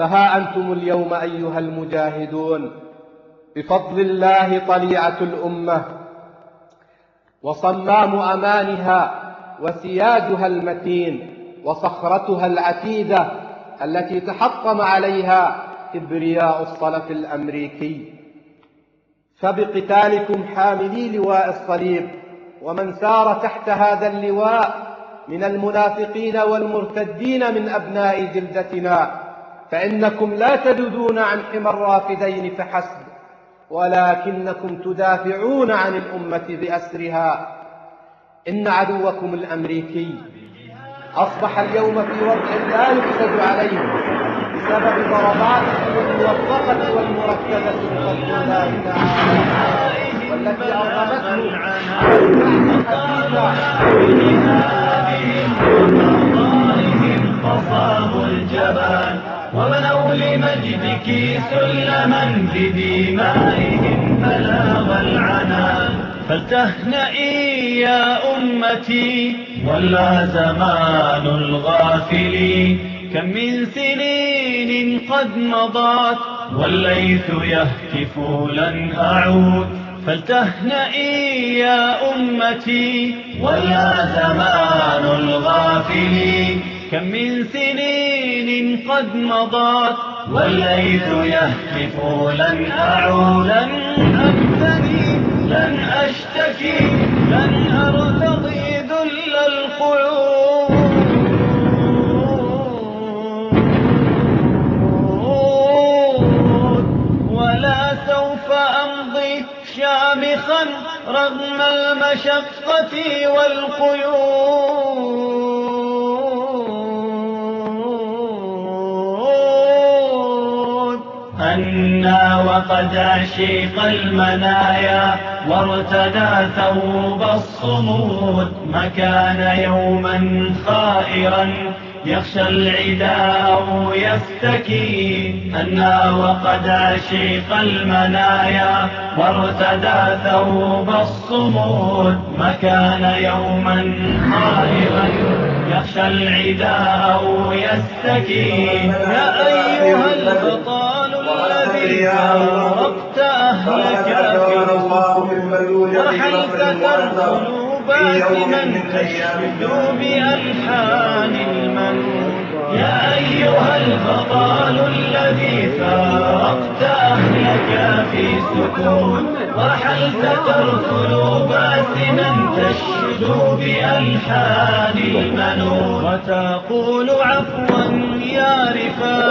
فها أنتم اليوم أيها المجاهدون. بفضل الله طليعة الأمة. وصمام أمانها وسياجها المتين وصخرتها العتيدة التي تحطم عليها كبرياء الصلف الأمريكي. فبقتالكم حاملي لواء الصليب ومن سار تحت هذا اللواء من المنافقين والمرتدين من أبناء جلدتنا. فإنكم لا تجدون عن الرافدين فحسب ولكنكم تدافعون عن الأمة بأسرها. إن عدوكم الأمريكي أصبح اليوم في وضع لا يحسد عليه بسبب ضرباته الموفقة والمركزة بفضل الله تعالى والتي أرغمته وبنوا لمجدك سلما بدمائهم بلاغ العنان فلتهنئي يا أمتي ولا زمان الغافلين كم من سنين قد مضت والليث يهتف لن أعود. فلتهنئي يا أمتي ولا زمان الغافلين كم من سنين قد مضت والليث يهتف لن أعود لن أبتني لن أشتكي لن أرتضي ذل القعود. ولا سوف أمضي شامخا رغم المشقة والقيود. أنا وقد عشق المنايا وارتدى ثوب الصمود ما كان يوما خائرا يخشى العدا أو يفتكي أنا وقد عشق المنايا وارتدى ثوب الصمود ما كان يوما خائرا يخشى العدا أو يا فارقت أهلك في ورحلت ترسل باسما تشهد بألحان المنون يا أيها البطال الذي فارقت أهلك في سكون. ورحلت ترسل باسما تشهد بألحان المنون. وتقول عفوا يا رفاق.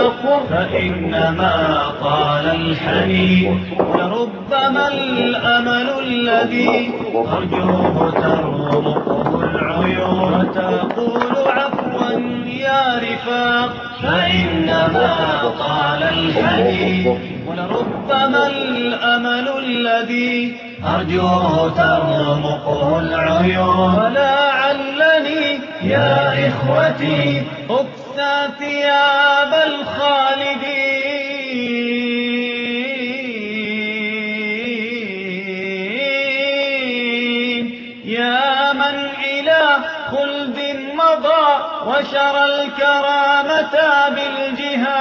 فإنما طال الحنين ولربما الأمل الذي أرجوه ترمقه العيون وتقول عفوا يا رفاق فإنما طال الحنين ولربما الأمل الذي أرجوه ترمقه العيون ولعلني يا إخوتي أكسى ثياب إلى خلد مضى وشر الكرامة بالجهاد.